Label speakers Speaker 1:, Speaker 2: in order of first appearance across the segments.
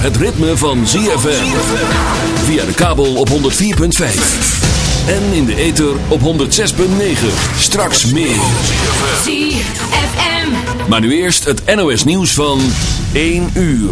Speaker 1: het ritme van ZFM. Via de kabel op 104.5. En in de ether op 106.9. Straks meer.
Speaker 2: ZFM.
Speaker 1: Maar nu eerst het NOS nieuws van 1 uur.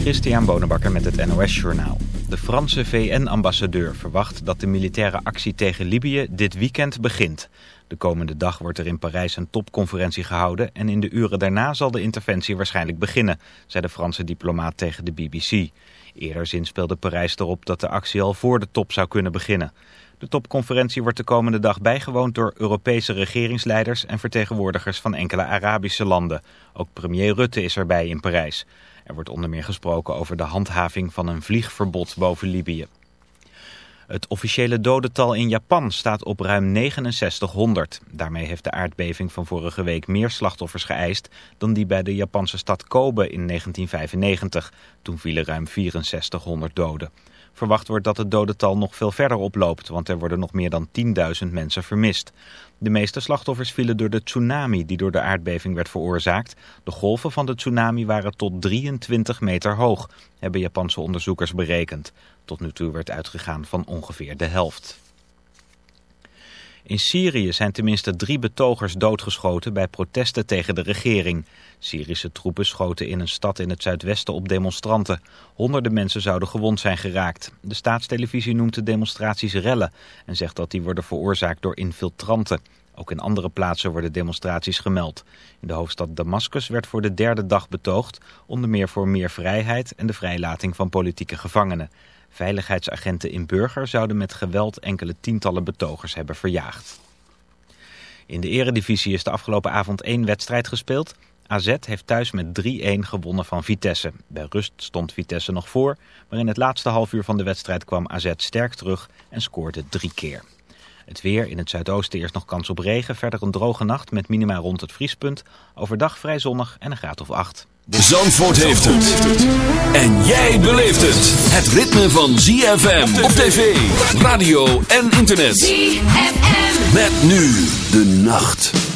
Speaker 3: Christian Bonenbakker met het NOS Journaal. De Franse VN-ambassadeur verwacht dat de militaire actie tegen Libië dit weekend begint. De komende dag wordt er in Parijs een topconferentie gehouden... en in de uren daarna zal de interventie waarschijnlijk beginnen... zei de Franse diplomaat tegen de BBC. Eerder zinspeelde Parijs erop dat de actie al voor de top zou kunnen beginnen. De topconferentie wordt de komende dag bijgewoond door Europese regeringsleiders... en vertegenwoordigers van enkele Arabische landen. Ook premier Rutte is erbij in Parijs. Er wordt onder meer gesproken over de handhaving van een vliegverbod boven Libië. Het officiële dodental in Japan staat op ruim 6900. Daarmee heeft de aardbeving van vorige week meer slachtoffers geëist dan die bij de Japanse stad Kobe in 1995. Toen vielen ruim 6400 doden. Verwacht wordt dat het dodental nog veel verder oploopt, want er worden nog meer dan 10.000 mensen vermist. De meeste slachtoffers vielen door de tsunami die door de aardbeving werd veroorzaakt. De golven van de tsunami waren tot 23 meter hoog, hebben Japanse onderzoekers berekend. Tot nu toe werd uitgegaan van ongeveer de helft. In Syrië zijn tenminste drie betogers doodgeschoten bij protesten tegen de regering. Syrische troepen schoten in een stad in het zuidwesten op demonstranten. Honderden mensen zouden gewond zijn geraakt. De staatstelevisie noemt de demonstraties rellen en zegt dat die worden veroorzaakt door infiltranten. Ook in andere plaatsen worden demonstraties gemeld. In de hoofdstad Damascus werd voor de derde dag betoogd, onder meer voor meer vrijheid en de vrijlating van politieke gevangenen. Veiligheidsagenten in Burger zouden met geweld enkele tientallen betogers hebben verjaagd. In de eredivisie is de afgelopen avond één wedstrijd gespeeld. AZ heeft thuis met 3-1 gewonnen van Vitesse. Bij rust stond Vitesse nog voor, maar in het laatste half uur van de wedstrijd kwam AZ sterk terug en scoorde drie keer. Het weer in het zuidoosten eerst nog kans op regen, verder een droge nacht met minima rond het vriespunt. Overdag vrij zonnig en een graad of 8.
Speaker 1: Zandvoort heeft het. En jij beleeft het. Het ritme van ZFM op tv, radio en internet.
Speaker 2: ZFM.
Speaker 1: Met nu de nacht.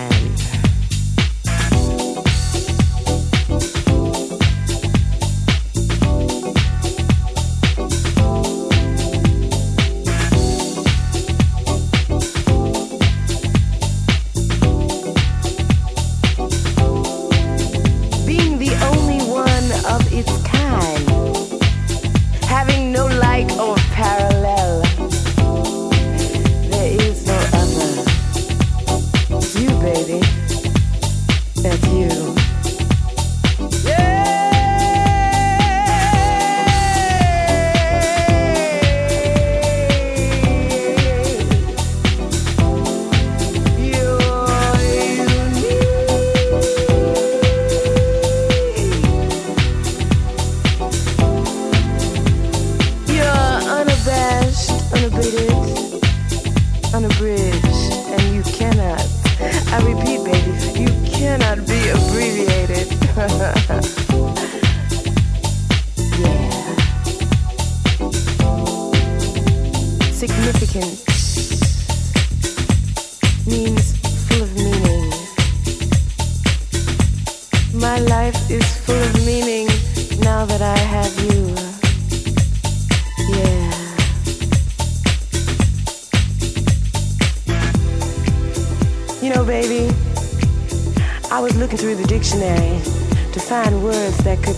Speaker 2: Unabridged, and you cannot, I repeat, baby, you cannot be abbreviated. yeah. Significant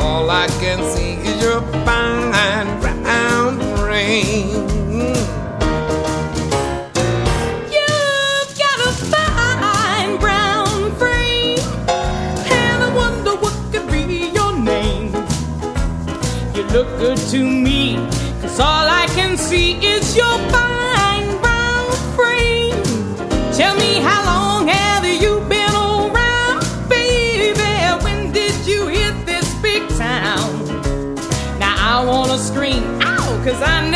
Speaker 4: all I can see is your fine brown frame.
Speaker 5: You've got a fine brown frame, and I wonder what could be your name. You look good to me, cause all I can see is your fine brown frame. Tell me how long cause I never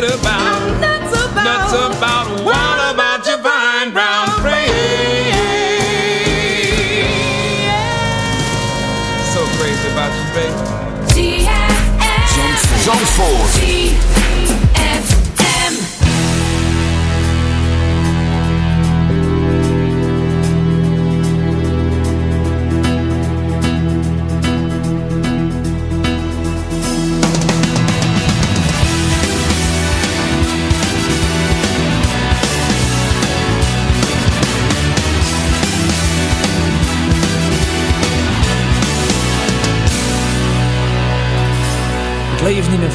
Speaker 5: mad about,
Speaker 4: I'm about,
Speaker 5: I'm nuts about,
Speaker 4: nuts about. What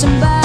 Speaker 6: somebody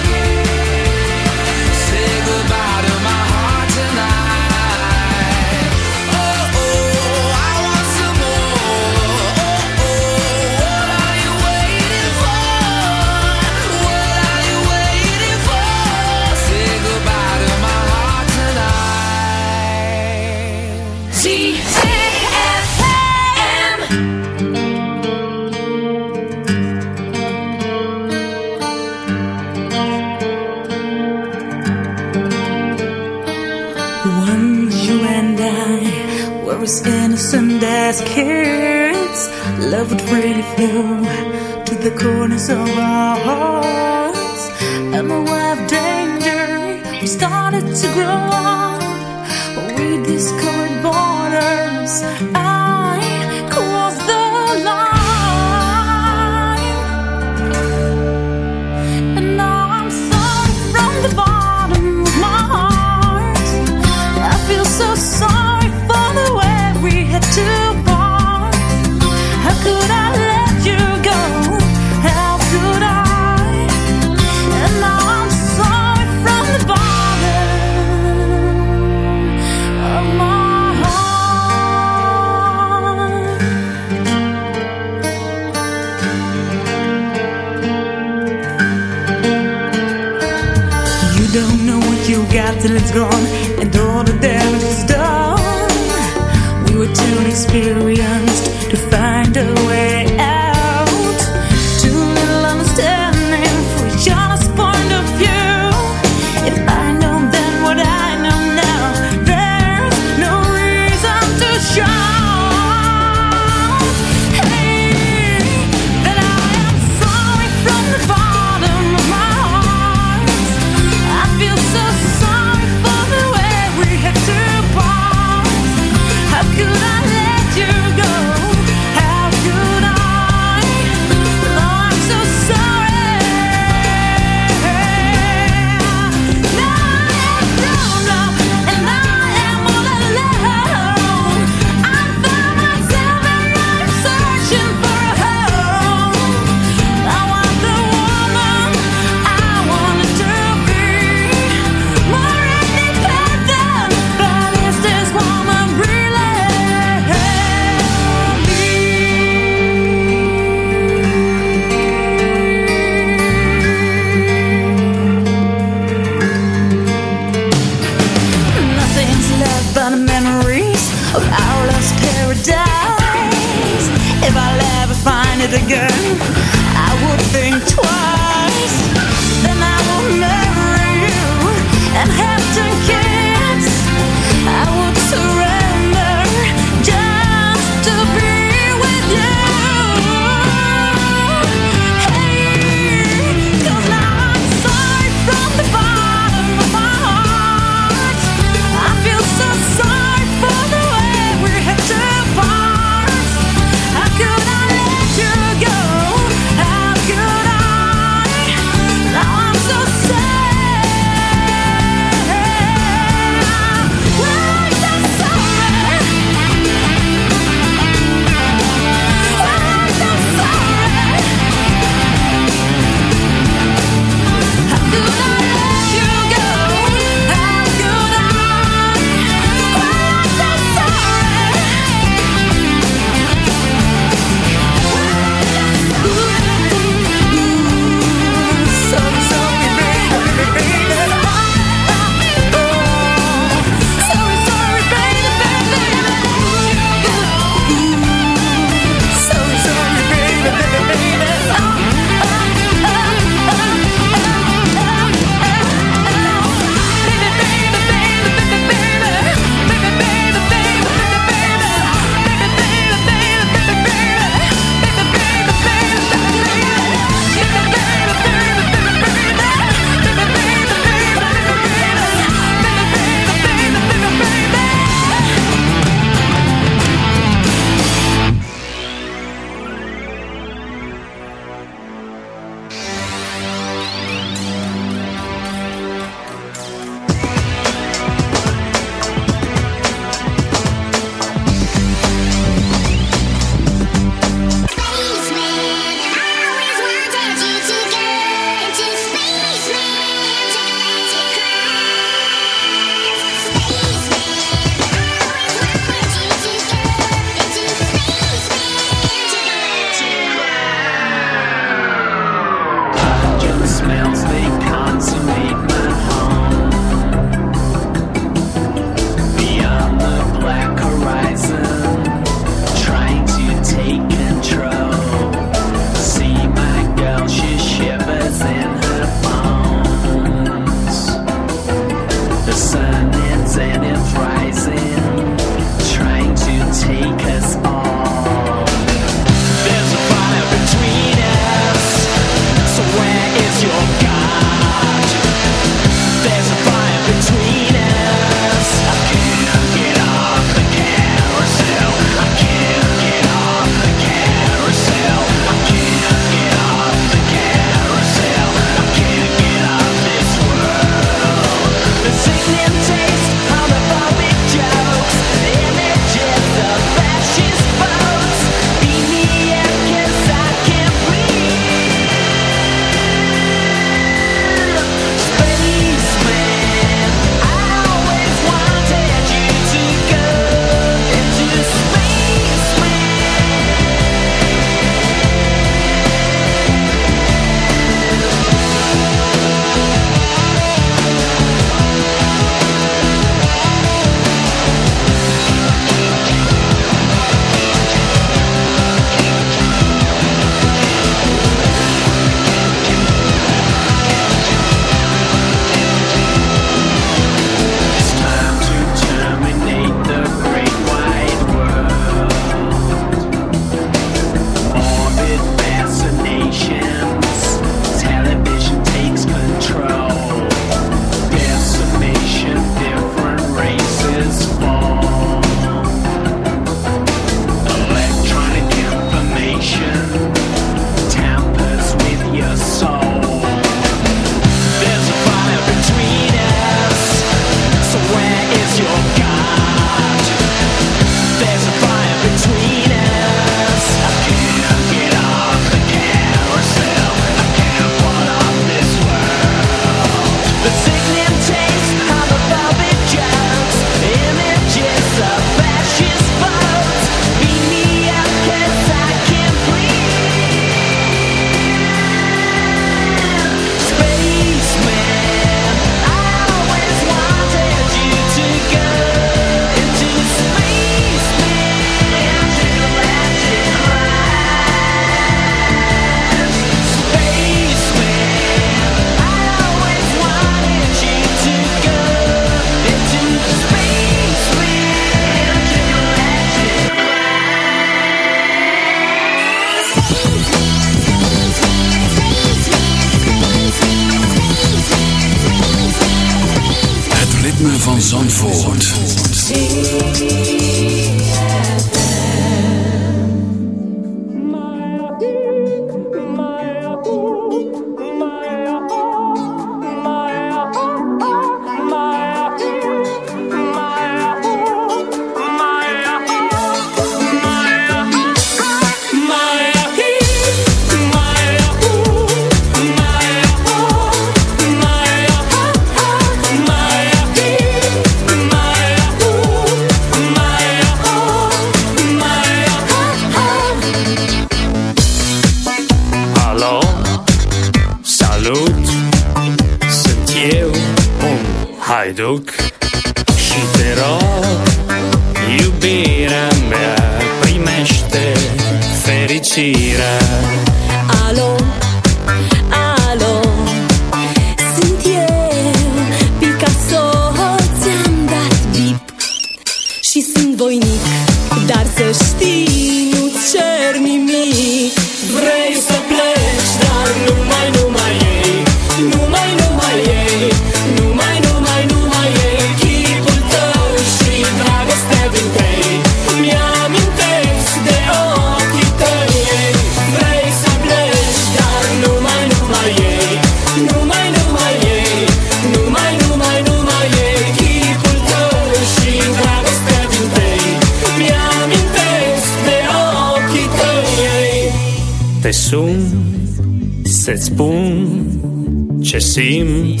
Speaker 6: ce simt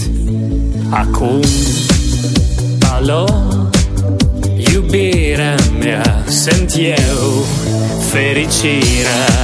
Speaker 6: acum. Alo, iubirea mea Sunt eu, fericirea